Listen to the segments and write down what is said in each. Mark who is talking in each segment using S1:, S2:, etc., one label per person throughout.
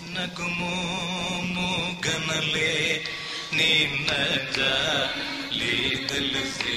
S1: ನಗುಮೋ ಮೂಗನಲೆ ನಿನ್ನ ಜಾಲೇದಲು ಸೇ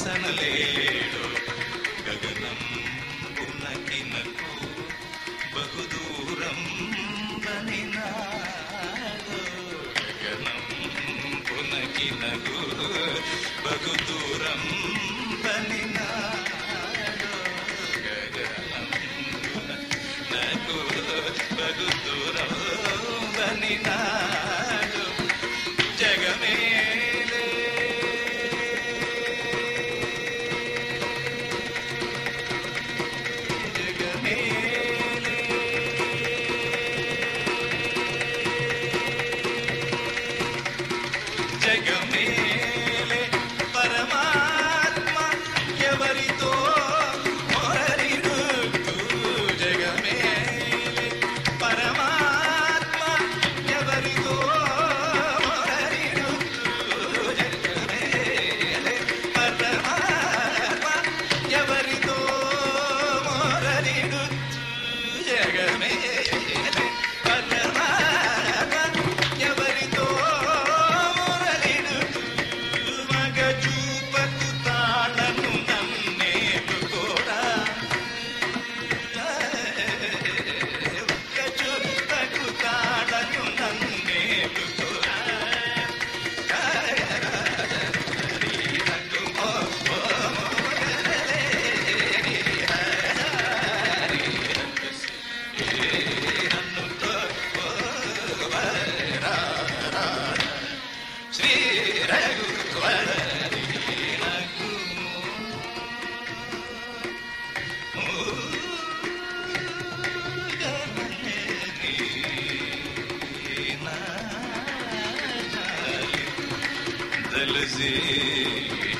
S1: సనలేడు గగనం పులకినకు బహుదూరం బలినాడు గగనం పులకినకు బహుదూరం బలిన బగు దూరం الذي